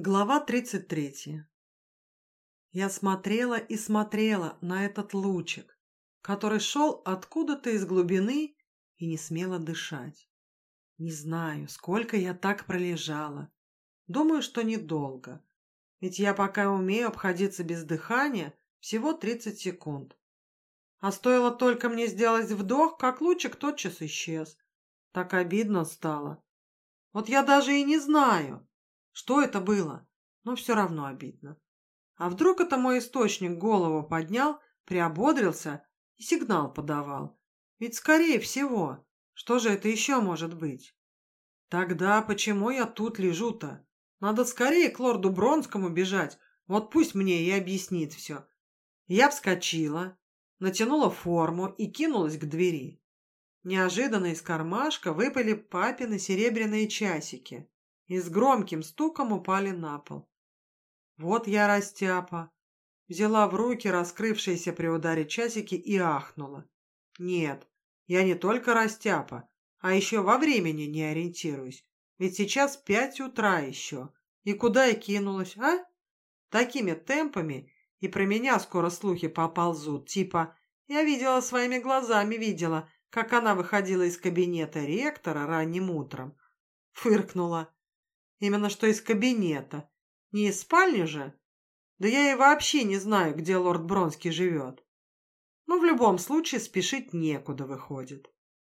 Глава 33. Я смотрела и смотрела на этот лучик, который шел откуда-то из глубины и не смела дышать. Не знаю, сколько я так пролежала. Думаю, что недолго. Ведь я пока умею обходиться без дыхания всего 30 секунд. А стоило только мне сделать вдох, как лучик тотчас исчез. Так обидно стало. Вот я даже и не знаю, что это было? Но все равно обидно. А вдруг это мой источник голову поднял, приободрился и сигнал подавал? Ведь, скорее всего, что же это еще может быть? Тогда почему я тут лежу-то? Надо скорее к лорду Бронскому бежать, вот пусть мне и объяснит все. Я вскочила, натянула форму и кинулась к двери. Неожиданно из кармашка выпали папины серебряные часики и с громким стуком упали на пол. Вот я растяпа. Взяла в руки раскрывшиеся при ударе часики и ахнула. Нет, я не только растяпа, а еще во времени не ориентируюсь. Ведь сейчас пять утра еще. И куда я кинулась, а? Такими темпами и про меня скоро слухи поползут. Типа, я видела своими глазами, видела, как она выходила из кабинета ректора ранним утром. Фыркнула. Именно что из кабинета. Не из спальни же? Да я и вообще не знаю, где лорд Бронский живет. Но в любом случае спешить некуда выходит.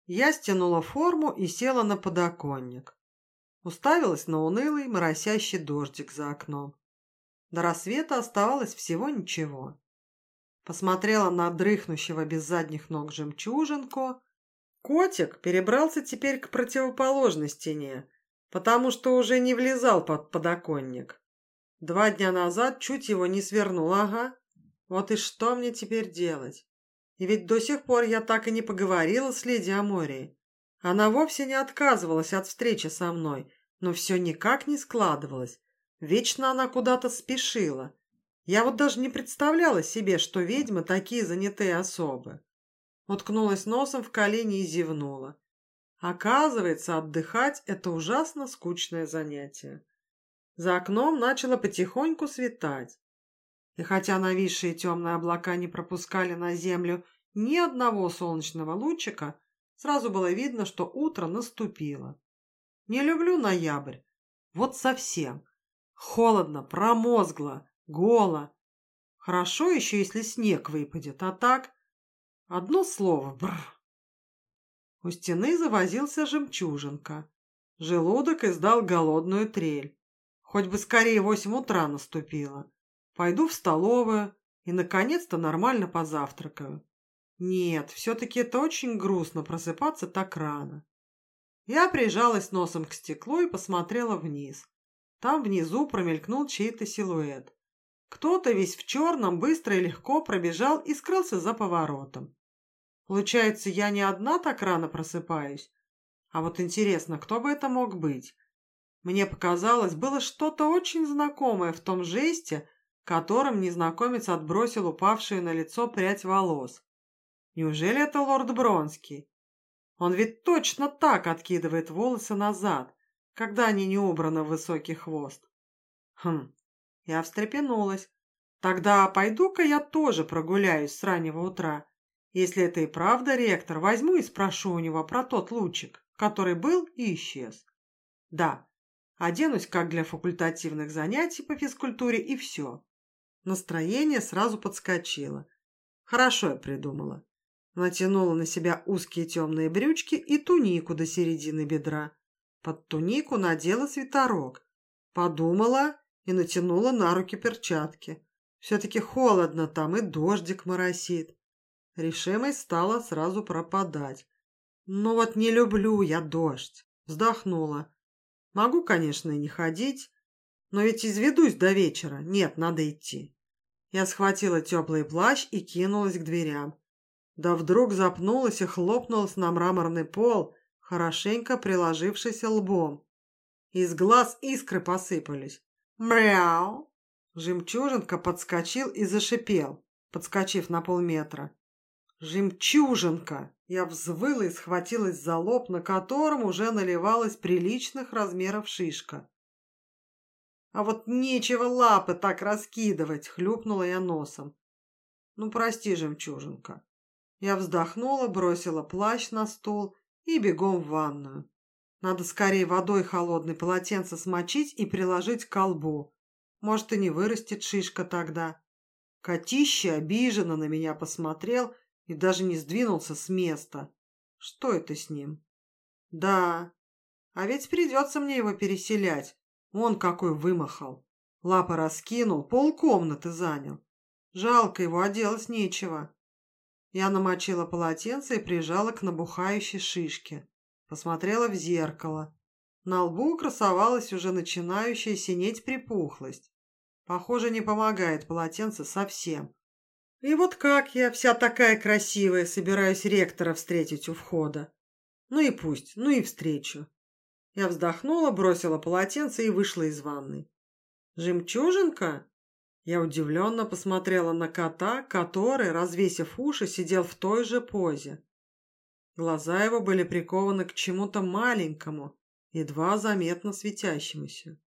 Я стянула форму и села на подоконник. Уставилась на унылый, моросящий дождик за окном. До рассвета оставалось всего ничего. Посмотрела на дрыхнущего без задних ног жемчужинку. Котик перебрался теперь к противоположной стене, потому что уже не влезал под подоконник. Два дня назад чуть его не свернул, ага. Вот и что мне теперь делать? И ведь до сих пор я так и не поговорила с леди Аморией. Она вовсе не отказывалась от встречи со мной, но все никак не складывалось. Вечно она куда-то спешила. Я вот даже не представляла себе, что ведьмы такие занятые особы. Уткнулась носом в колени и зевнула. Оказывается, отдыхать – это ужасно скучное занятие. За окном начало потихоньку светать. И хотя нависшие темные облака не пропускали на землю ни одного солнечного лучика, сразу было видно, что утро наступило. Не люблю ноябрь. Вот совсем. Холодно, промозгло, голо. Хорошо еще, если снег выпадет, а так... Одно слово – бррр. У стены завозился жемчужинка. Желудок издал голодную трель. Хоть бы скорее восемь утра наступило. Пойду в столовую и, наконец-то, нормально позавтракаю. Нет, все-таки это очень грустно просыпаться так рано. Я прижалась носом к стеклу и посмотрела вниз. Там внизу промелькнул чей-то силуэт. Кто-то весь в черном быстро и легко пробежал и скрылся за поворотом. Получается, я не одна так рано просыпаюсь? А вот интересно, кто бы это мог быть? Мне показалось, было что-то очень знакомое в том жесте, которым незнакомец отбросил упавшую на лицо прядь волос. Неужели это лорд Бронский? Он ведь точно так откидывает волосы назад, когда они не убраны в высокий хвост. Хм, я встрепенулась. Тогда пойду-ка я тоже прогуляюсь с раннего утра. Если это и правда ректор, возьму и спрошу у него про тот лучик, который был и исчез. Да, оденусь как для факультативных занятий по физкультуре и все. Настроение сразу подскочило. Хорошо я придумала. Натянула на себя узкие темные брючки и тунику до середины бедра. Под тунику надела свитерок. Подумала и натянула на руки перчатки. Все-таки холодно там и дождик моросит. Решимость стала сразу пропадать. «Ну вот не люблю я дождь», — вздохнула. «Могу, конечно, и не ходить, но ведь изведусь до вечера. Нет, надо идти». Я схватила теплый плащ и кинулась к дверям. Да вдруг запнулась и хлопнулась на мраморный пол, хорошенько приложившийся лбом. Из глаз искры посыпались. «Мяу!» Жемчужинка подскочил и зашипел, подскочив на полметра. «Жемчужинка!» Я взвыла и схватилась за лоб, на котором уже наливалась приличных размеров шишка. А вот нечего лапы так раскидывать, хлюпнула я носом. Ну, прости, жемчужинка. Я вздохнула, бросила плащ на стул и бегом в ванную. Надо скорее водой холодной полотенце смочить и приложить к колбу. Может, и не вырастет шишка тогда. Котище обиженно на меня посмотрел и даже не сдвинулся с места. Что это с ним? Да, а ведь придется мне его переселять. Он какой вымахал. Лапы раскинул, полкомнаты занял. Жалко его, а нечего. Я намочила полотенце и прижала к набухающей шишке. Посмотрела в зеркало. На лбу красовалась уже начинающая синеть припухлость. Похоже, не помогает полотенце совсем. И вот как я, вся такая красивая, собираюсь ректора встретить у входа. Ну и пусть, ну и встречу. Я вздохнула, бросила полотенце и вышла из ванной. «Жемчужинка?» Я удивленно посмотрела на кота, который, развесив уши, сидел в той же позе. Глаза его были прикованы к чему-то маленькому, едва заметно светящемуся.